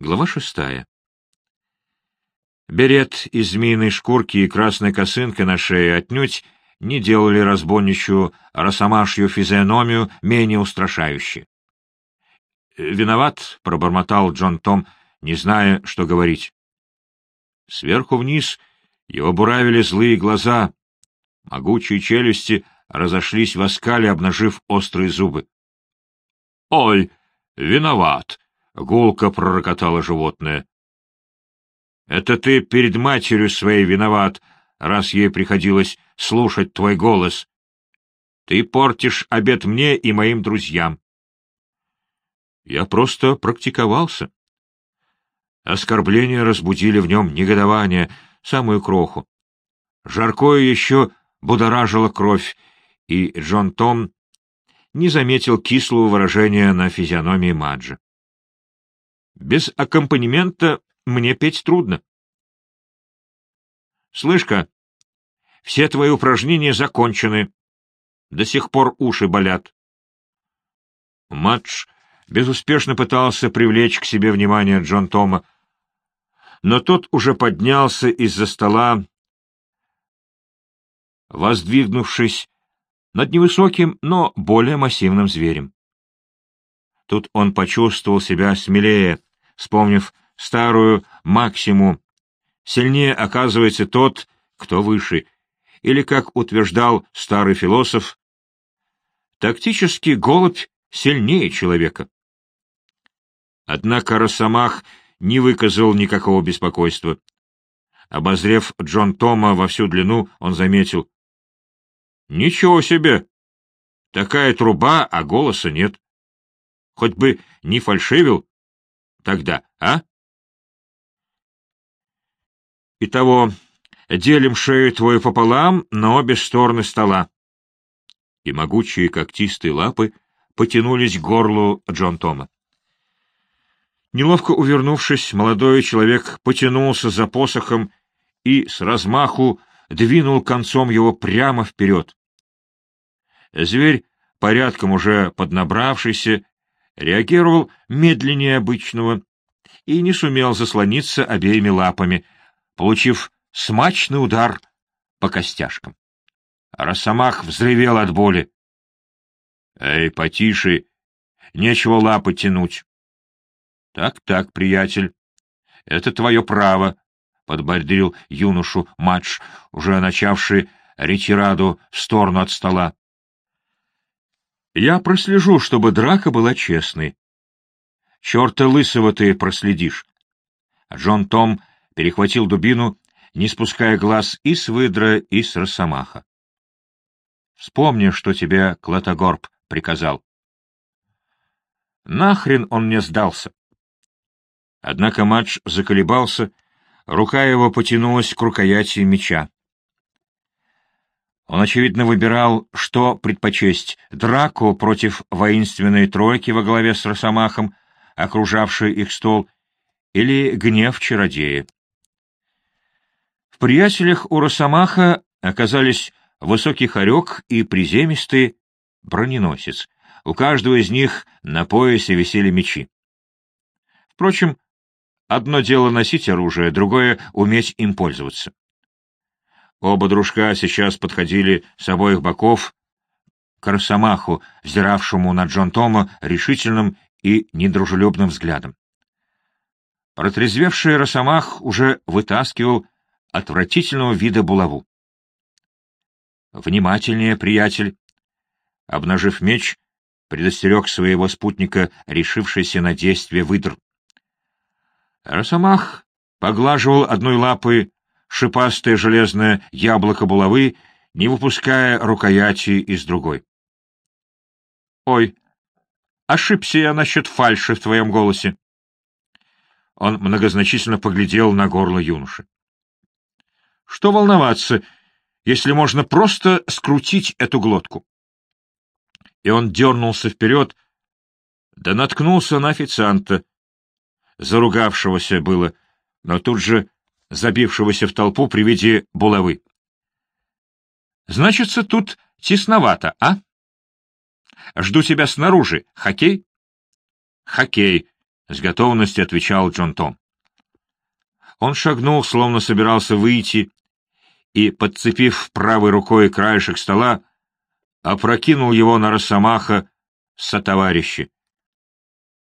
Глава шестая. Берет из змеиной шкурки и красная косынка на шее отнюдь не делали разбойничью росомашью физиономию менее устрашающей. «Виноват», — пробормотал Джон Том, не зная, что говорить. Сверху вниз его буравили злые глаза, могучие челюсти разошлись в оскале, обнажив острые зубы. — Ой, виноват! — гулко пророкотало животное. — Это ты перед матерью своей виноват, раз ей приходилось слушать твой голос. Ты портишь обед мне и моим друзьям. Я просто практиковался. Оскорбления разбудили в нем негодование, самую кроху. Жаркое еще будоражило кровь, и Джон Том не заметил кислого выражения на физиономии Маджи. Без аккомпанемента мне петь трудно. Слышь-ка, все твои упражнения закончены. До сих пор уши болят. Мадж безуспешно пытался привлечь к себе внимание Джон Тома, но тот уже поднялся из-за стола, воздвигнувшись над невысоким, но более массивным зверем. Тут он почувствовал себя смелее, вспомнив старую максиму «Сильнее оказывается тот, кто выше», или, как утверждал старый философ, «Тактически голубь сильнее человека». Однако Росомах не выказал никакого беспокойства. Обозрев Джон Тома во всю длину, он заметил. — Ничего себе! Такая труба, а голоса нет. Хоть бы не фальшивил тогда, а? Итого, делим шею твою пополам на обе стороны стола. И могучие когтистые лапы потянулись к горлу Джон Тома. Неловко увернувшись, молодой человек потянулся за посохом и с размаху двинул концом его прямо вперед. Зверь, порядком уже поднабравшийся, реагировал медленнее обычного и не сумел заслониться обеими лапами, получив смачный удар по костяшкам. Росомах взревел от боли. — Эй, потише, нечего лапы тянуть. Так, — Так-так, приятель, это твое право, — подбодрил юношу Мадж, уже начавший ретираду в сторону от стола. — Я прослежу, чтобы драка была честной. — Черта лысого ты проследишь. Джон Том перехватил дубину, не спуская глаз и с выдра, и с росомаха. — Вспомни, что тебе Клотогорб приказал. Нахрен он мне сдался? Однако матч заколебался, рука его потянулась к рукояти меча. Он, очевидно, выбирал, что предпочесть — драку против воинственной тройки во главе с Росомахом, окружавшей их стол, или гнев чародея. В приятелях у Росомаха оказались высокий хорек и приземистый броненосец. У каждого из них на поясе висели мечи. Впрочем, Одно дело носить оружие, другое — уметь им пользоваться. Оба дружка сейчас подходили с обоих боков к Росомаху, взиравшему на Джон Тома решительным и недружелюбным взглядом. Протрезвевший Росомах уже вытаскивал отвратительного вида булаву. «Внимательнее, приятель!» Обнажив меч, предостерег своего спутника, решившийся на действие выдр. Росомах поглаживал одной лапой шипастое железное яблоко булавы, не выпуская рукояти из другой. — Ой, ошибся я насчет фальши в твоем голосе. Он многозначительно поглядел на горло юноши. — Что волноваться, если можно просто скрутить эту глотку? И он дернулся вперед, да наткнулся на официанта, заругавшегося было, но тут же забившегося в толпу при виде булавы. — Значится, тут тесновато, а? Жду тебя снаружи. Хоккей? — Хоккей, — с готовностью отвечал Джон Том. Он шагнул, словно собирался выйти, и, подцепив правой рукой краешек стола, опрокинул его на росомаха сотоварищи.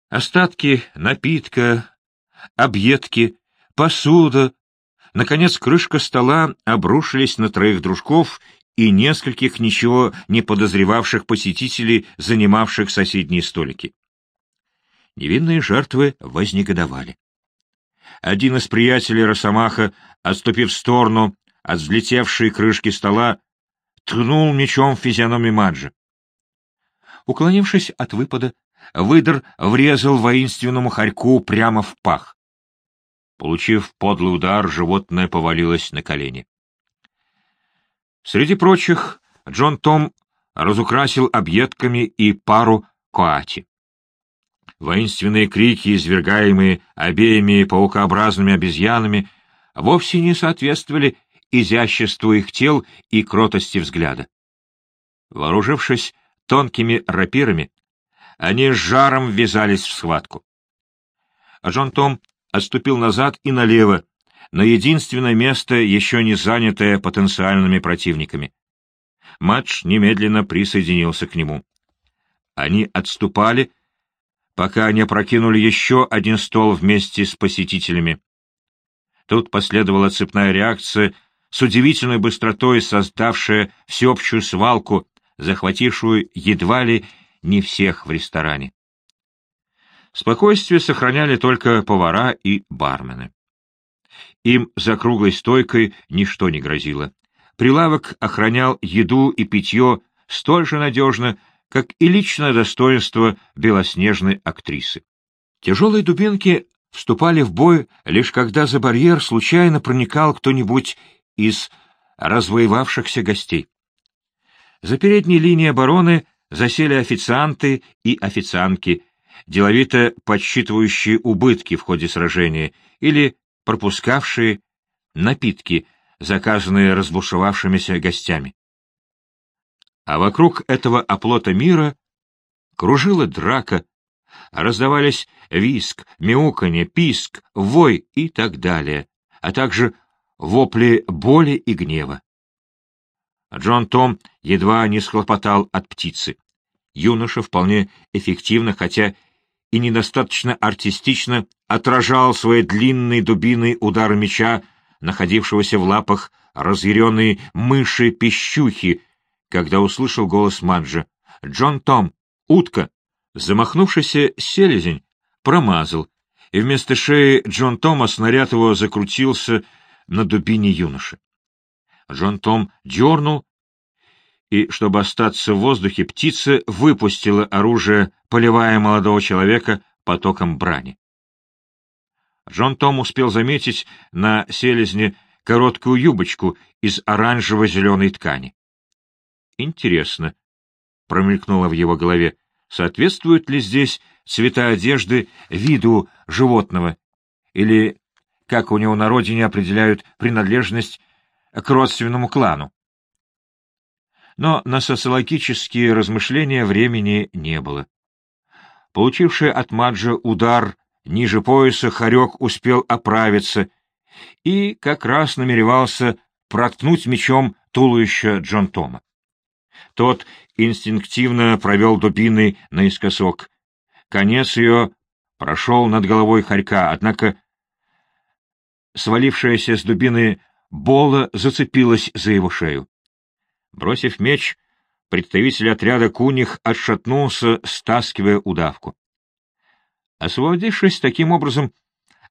Остатки напитка, объедки, посуда, наконец крышка стола обрушились на троих дружков и нескольких ничего не подозревавших посетителей, занимавших соседние столики. Невинные жертвы вознегодовали. Один из приятелей Росомаха, отступив в сторону от взлетевшей крышки стола, ткнул мечом в физиономию Маджи. Уклонившись от выпада, выдр врезал воинственному хорьку прямо в пах. Получив подлый удар, животное повалилось на колени. Среди прочих Джон Том разукрасил объедками и пару коати. Воинственные крики, извергаемые обеими паукообразными обезьянами, вовсе не соответствовали изяществу их тел и кротости взгляда. Вооружившись тонкими рапирами, они с жаром ввязались в схватку. Джон Том отступил назад и налево, на единственное место, еще не занятое потенциальными противниками. Матч немедленно присоединился к нему. Они отступали, пока не опрокинули еще один стол вместе с посетителями. Тут последовала цепная реакция, с удивительной быстротой создавшая всеобщую свалку, захватившую едва ли не всех в ресторане. Спокойствие сохраняли только повара и бармены. Им за круглой стойкой ничто не грозило. Прилавок охранял еду и питье столь же надежно, как и личное достоинство белоснежной актрисы. Тяжелые дубинки вступали в бой, лишь когда за барьер случайно проникал кто-нибудь из развоевавшихся гостей. За передней линией обороны засели официанты и официантки, деловито подсчитывающие убытки в ходе сражения или пропускавшие напитки, заказанные разбушевавшимися гостями а вокруг этого оплота мира кружила драка, раздавались виск, мяуканье, писк, вой и так далее, а также вопли боли и гнева. Джон Том едва не схлопотал от птицы. Юноша вполне эффективно, хотя и недостаточно артистично, отражал своей длинной дубиной удары меча, находившегося в лапах разъяренной мыши-пищухи, когда услышал голос Маджа. «Джон Том! Утка!» Замахнувшийся селезень промазал, и вместо шеи Джон Тома снаряд его закрутился на дубине юноши. Джон Том дернул, и, чтобы остаться в воздухе, птица выпустила оружие, поливая молодого человека потоком брани. Джон Том успел заметить на селезне короткую юбочку из оранжево-зеленой ткани. Интересно, промелькнуло в его голове, соответствуют ли здесь цвета одежды виду животного, или, как у него на родине определяют принадлежность к родственному клану. Но на социологические размышления времени не было. Получивший от Маджа удар ниже пояса, Харек успел оправиться и как раз намеревался проткнуть мечом туловище Джон Тома. Тот инстинктивно провел дубиной наискосок. Конец ее прошел над головой хорька, однако свалившаяся с дубины Бола зацепилась за его шею. Бросив меч, представитель отряда куних отшатнулся, стаскивая удавку. Освободившись таким образом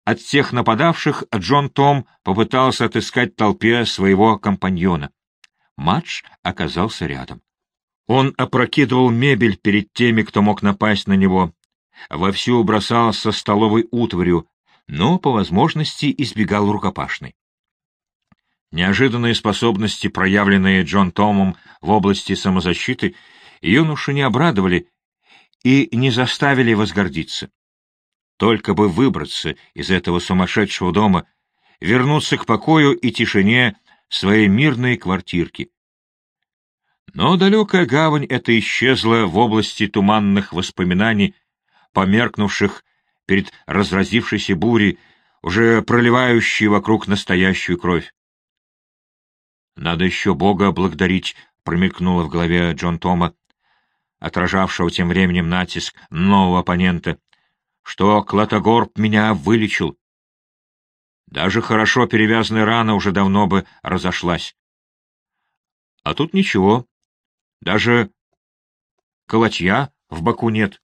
от всех нападавших, Джон Том попытался отыскать толпе своего компаньона. Матч оказался рядом. Он опрокидывал мебель перед теми, кто мог напасть на него, вовсю бросался столовой утварью, но, по возможности, избегал рукопашной. Неожиданные способности, проявленные Джон Томом в области самозащиты, юношу не обрадовали и не заставили возгордиться. Только бы выбраться из этого сумасшедшего дома, вернуться к покою и тишине своей мирной квартирки. Но далекая гавань эта исчезла в области туманных воспоминаний, померкнувших перед разразившейся бурей, уже проливающей вокруг настоящую кровь. «Надо еще Бога благодарить», — промелькнуло в голове Джон Тома, отражавшего тем временем натиск нового оппонента, что Клотогорб меня вылечил. Даже хорошо перевязанная рана уже давно бы разошлась. А тут ничего, даже колотья в боку нет.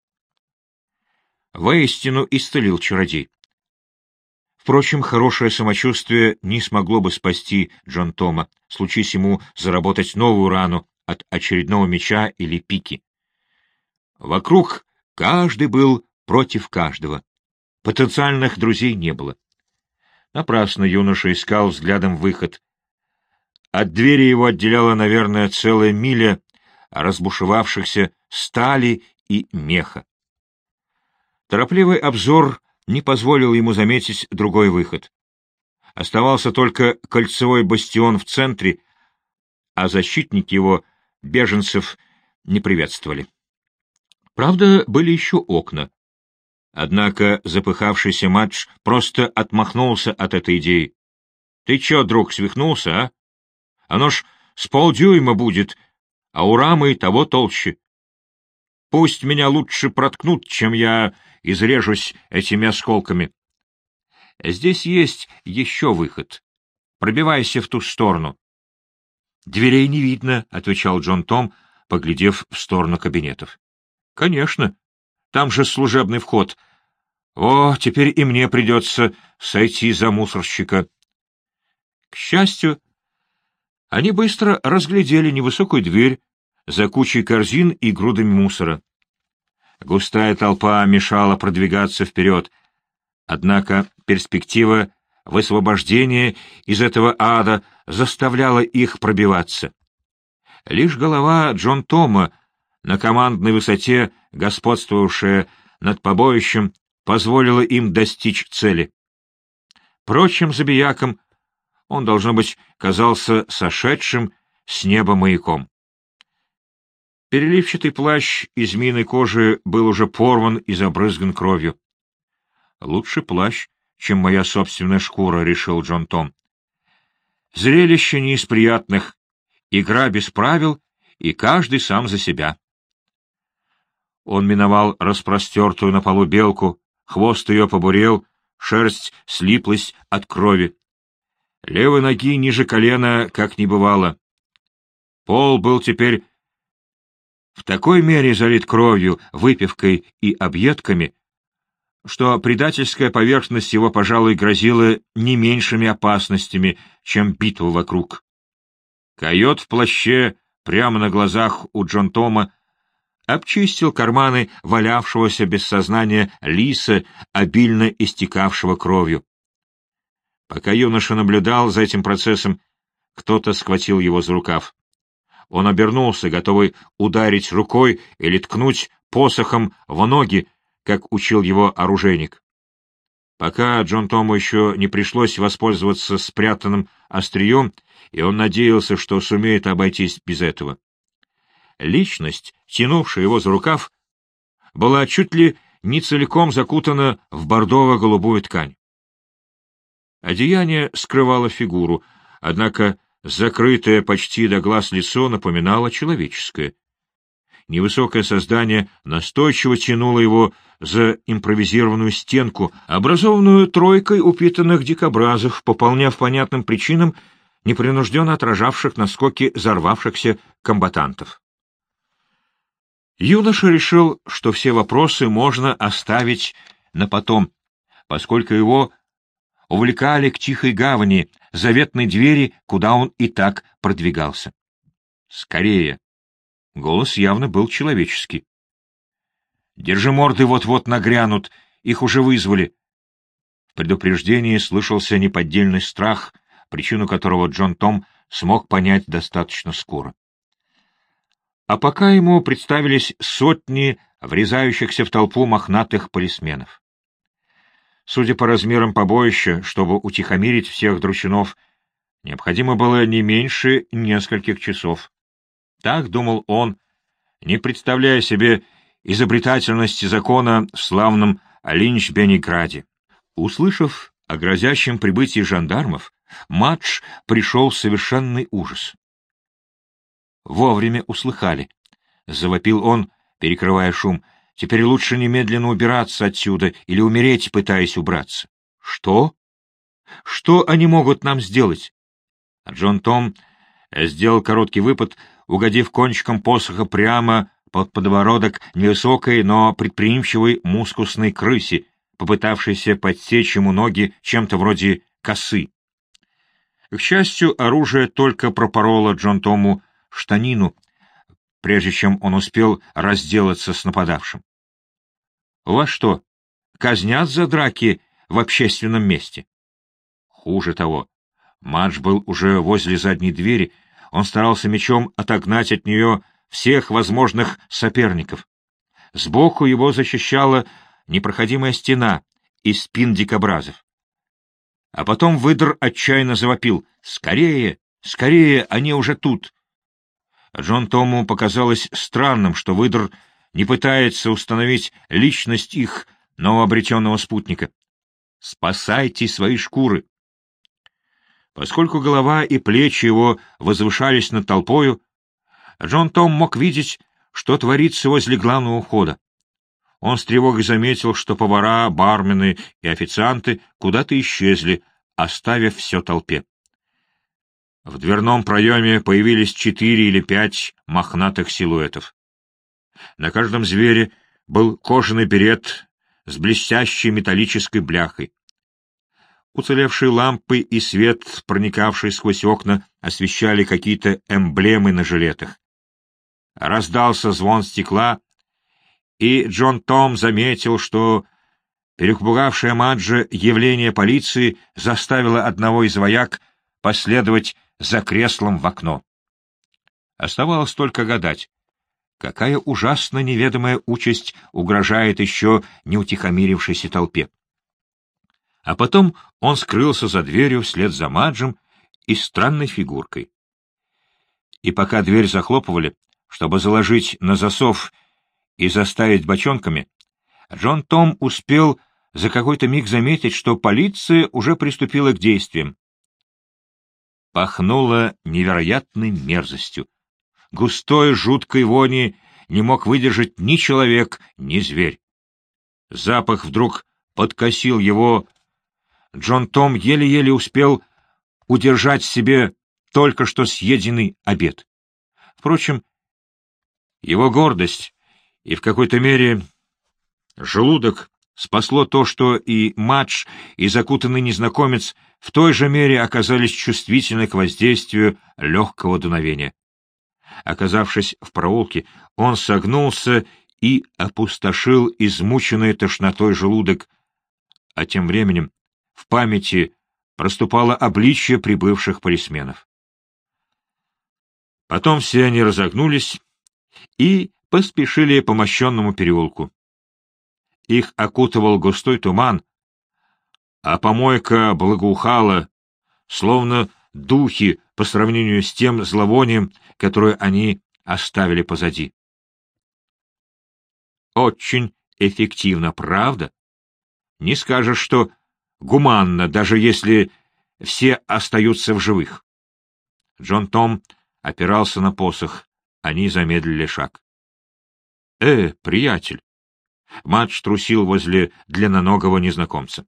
Воистину исцелил чародей. Впрочем, хорошее самочувствие не смогло бы спасти Джон Тома, случись ему заработать новую рану от очередного меча или пики. Вокруг каждый был против каждого. Потенциальных друзей не было. Напрасно юноша искал взглядом выход. От двери его отделяла, наверное, целая миля разбушевавшихся стали и меха. Торопливый обзор не позволил ему заметить другой выход. Оставался только кольцевой бастион в центре, а защитники его, беженцев, не приветствовали. Правда, были еще окна. Однако запыхавшийся матч просто отмахнулся от этой идеи. — Ты че, друг, свихнулся, а? Оно ж с полдюйма будет, а у рамы того толще. Пусть меня лучше проткнут, чем я изрежусь этими осколками. Здесь есть еще выход. Пробивайся в ту сторону. — Дверей не видно, — отвечал Джон Том, поглядев в сторону кабинетов. — Конечно. Там же служебный вход. О, теперь и мне придется сойти за мусорщика. К счастью, они быстро разглядели невысокую дверь, за кучей корзин и грудами мусора. Густая толпа мешала продвигаться вперед, однако перспектива высвобождения из этого ада заставляла их пробиваться. Лишь голова Джон Тома, на командной высоте, господствовавшая над побоищем, позволила им достичь цели. Прочим забиякам он, должно быть, казался сошедшим с неба маяком. Переливчатый плащ из змеиной кожи был уже порван и забрызган кровью. «Лучше плащ, чем моя собственная шкура», — решил Джон Том. «Зрелище не из приятных, игра без правил, и каждый сам за себя». Он миновал распростертую на полу белку, хвост ее побурел, шерсть слиплась от крови. Левой ноги ниже колена, как не бывало. Пол был теперь в такой мере залит кровью, выпивкой и объедками, что предательская поверхность его, пожалуй, грозила не меньшими опасностями, чем битва вокруг. Койот в плаще, прямо на глазах у Джон Тома, обчистил карманы валявшегося без сознания лиса, обильно истекавшего кровью. Пока юноша наблюдал за этим процессом, кто-то схватил его за рукав. Он обернулся, готовый ударить рукой или ткнуть посохом в ноги, как учил его оружейник. Пока Джон Тому еще не пришлось воспользоваться спрятанным острием, и он надеялся, что сумеет обойтись без этого. Личность, тянувшая его за рукав, была чуть ли не целиком закутана в бордово-голубую ткань. Одеяние скрывало фигуру, однако Закрытое почти до глаз лицо напоминало человеческое. Невысокое создание настойчиво тянуло его за импровизированную стенку, образованную тройкой упитанных дикобразов, по понятным причинам непринужденно отражавших наскоки взорвавшихся комбатантов. Юноша решил, что все вопросы можно оставить на потом, поскольку его увлекали к тихой гавани, заветной двери, куда он и так продвигался. «Скорее!» Голос явно был человеческий. «Держи морды, вот-вот нагрянут, их уже вызвали». В предупреждении слышался неподдельный страх, причину которого Джон Том смог понять достаточно скоро. А пока ему представились сотни врезающихся в толпу мохнатых полисменов. Судя по размерам побоища, чтобы утихомирить всех дручинов, необходимо было не меньше нескольких часов. Так думал он, не представляя себе изобретательности закона в славном Линч-Бениграде. Услышав о грозящем прибытии жандармов, Мадж пришел в совершенный ужас. Вовремя услыхали. Завопил он, перекрывая шум. Теперь лучше немедленно убираться отсюда или умереть, пытаясь убраться. Что? Что они могут нам сделать? Джон Том сделал короткий выпад, угодив кончиком посоха прямо под подбородок невысокой, но предприимчивой мускусной крысе, попытавшейся подсечь ему ноги чем-то вроде косы. К счастью, оружие только пропороло Джон Тому штанину, прежде чем он успел разделаться с нападавшим. — вас что, казнят за драки в общественном месте? Хуже того, Мадж был уже возле задней двери, он старался мечом отогнать от нее всех возможных соперников. Сбоку его защищала непроходимая стена из спин дикобразов. А потом выдр отчаянно завопил. «Скорее! Скорее! Они уже тут!» Джон Тому показалось странным, что выдр не пытается установить личность их новообретенного спутника. «Спасайте свои шкуры!» Поскольку голова и плечи его возвышались над толпою, Джон Том мог видеть, что творится возле главного входа. Он с тревогой заметил, что повара, бармены и официанты куда-то исчезли, оставив все толпе. В дверном проеме появились четыре или пять мохнатых силуэтов. На каждом звере был кожаный берет с блестящей металлической бляхой. Уцелевшие лампы и свет, проникавший сквозь окна, освещали какие-то эмблемы на жилетах. Раздался звон стекла, и Джон Том заметил, что перепугавшая Маджа явление полиции заставило одного из вояк последовать за креслом в окно. Оставалось только гадать, какая ужасно неведомая участь угрожает еще не утихомирившейся толпе. А потом он скрылся за дверью вслед за Маджем и странной фигуркой. И пока дверь захлопывали, чтобы заложить на засов и заставить бочонками, Джон Том успел за какой-то миг заметить, что полиция уже приступила к действиям. Пахнуло невероятной мерзостью. Густой, жуткой вони не мог выдержать ни человек, ни зверь. Запах вдруг подкосил его Джон Том еле-еле успел удержать себе только что съеденный обед. Впрочем, его гордость и в какой-то мере желудок спасло то, что и матч, и закутанный незнакомец в той же мере оказались чувствительны к воздействию легкого дуновения. Оказавшись в проулке, он согнулся и опустошил измученный тошнотой желудок, а тем временем в памяти проступало обличье прибывших полисменов. Потом все они разогнулись и поспешили по мощенному переулку. Их окутывал густой туман, а помойка благоухала, словно духи по сравнению с тем зловонием, которое они оставили позади. Очень эффективно, правда? Не скажешь, что гуманно, даже если все остаются в живых. Джон Том опирался на посох. Они замедлили шаг. — Э, приятель! Матч трусил возле длинноногого незнакомца.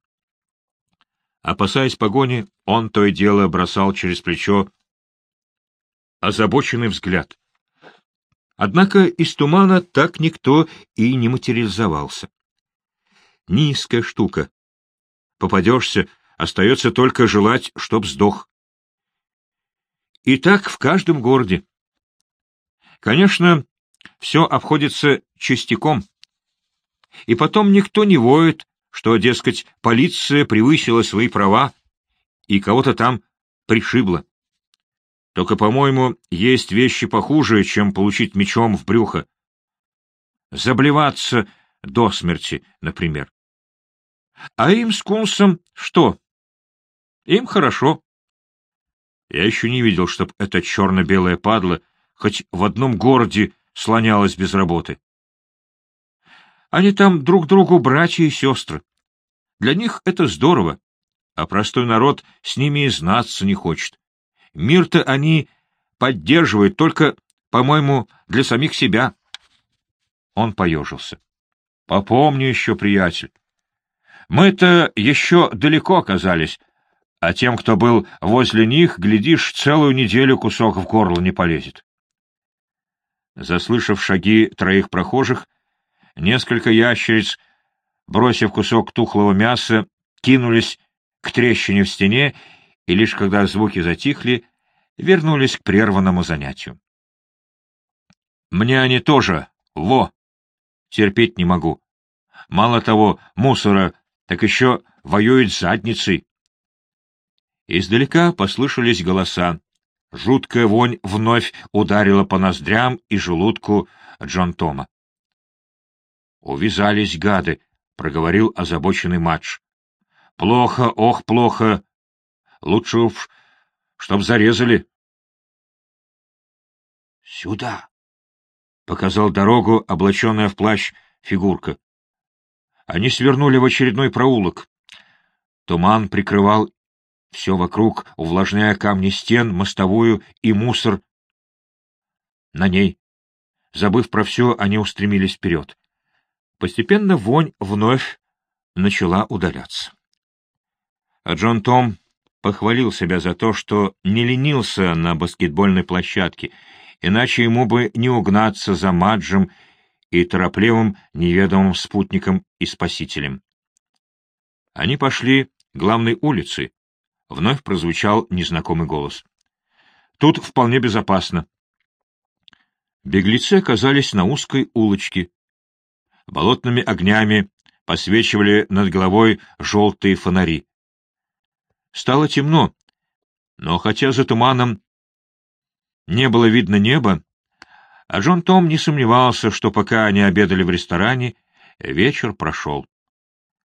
Опасаясь погони, он то и дело бросал через плечо озабоченный взгляд. Однако из тумана так никто и не материализовался. Низкая штука, попадешься, остается только желать, чтоб сдох. И так в каждом городе. Конечно, все обходится частяком. И потом никто не воет, что, дескать, полиция превысила свои права и кого-то там пришибла. Только, по-моему, есть вещи похуже, чем получить мечом в брюхо. Заблеваться до смерти, например. А им с Кунсом что? Им хорошо. Я еще не видел, чтоб эта черно-белая падла хоть в одном городе слонялась без работы. Они там друг другу братья и сестры. Для них это здорово, а простой народ с ними и знаться не хочет. Мир-то они поддерживают только, по-моему, для самих себя. Он поежился. — Попомни еще, приятель. Мы-то еще далеко оказались, а тем, кто был возле них, глядишь, целую неделю кусок в горло не полезет. Заслышав шаги троих прохожих, несколько ящериц, бросив кусок тухлого мяса, кинулись к трещине в стене, и лишь когда звуки затихли, вернулись к прерванному занятию. Мне они тоже, во, терпеть не могу. Мало того, мусора, так еще воюют задницей. Издалека послышались голоса. Жуткая вонь вновь ударила по ноздрям и желудку Джон Тома. «Увязались гады», — проговорил озабоченный матч. «Плохо, ох, плохо. Лучше уж, чтоб зарезали». «Сюда!» — показал дорогу, облаченная в плащ фигурка. Они свернули в очередной проулок. Туман прикрывал все вокруг, увлажняя камни стен, мостовую и мусор. На ней. Забыв про все, они устремились вперед. Постепенно вонь вновь начала удаляться. А Джон Том похвалил себя за то, что не ленился на баскетбольной площадке, иначе ему бы не угнаться за Маджем и торопливым неведомым спутником и спасителем. Они пошли главной улицей, Вновь прозвучал незнакомый голос. «Тут вполне безопасно». Беглецы оказались на узкой улочке. Болотными огнями посвечивали над головой желтые фонари. Стало темно, но хотя за туманом не было видно неба, а Джон Том не сомневался, что пока они обедали в ресторане, вечер прошел.